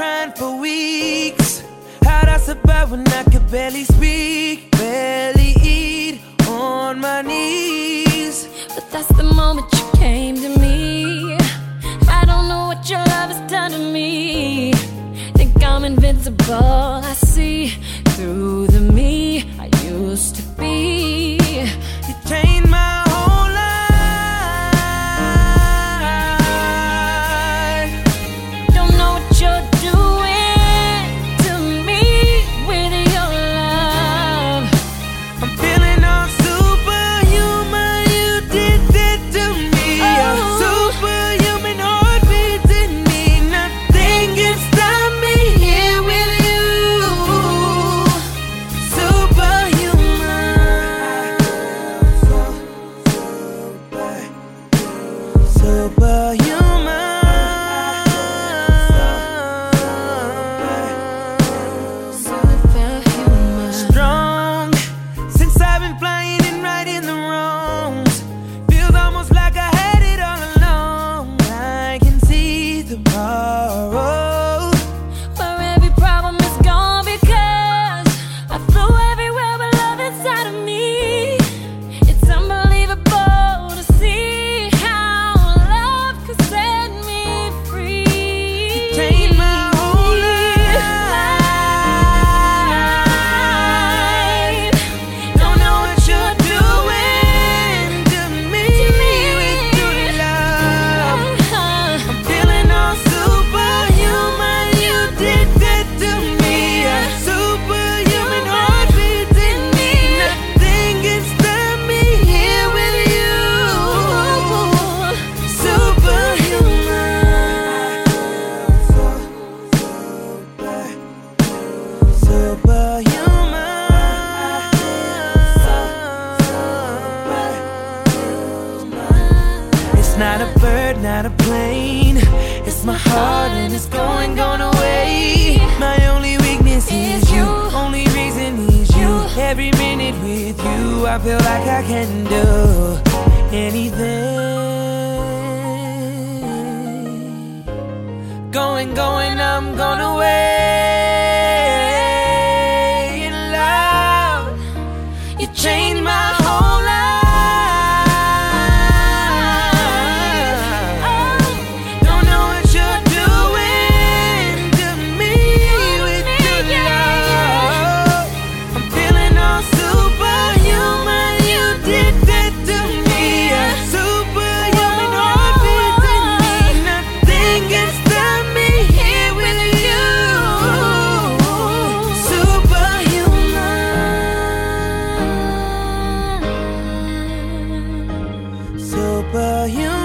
mind for weeks. How'd I survive when I could barely speak, barely eat on my knees? But that's the moment you came to me. I don't know what your love has done to me. Think I'm invincible. Not a bird, not a plane. It's my heart and it's going, going away. My only weakness is you. Only reason is you. Every minute with you, I feel like I can do anything. Going, going, I'm gonna wait. But you